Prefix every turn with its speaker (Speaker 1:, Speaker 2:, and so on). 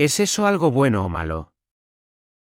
Speaker 1: ¿Es eso algo bueno o malo?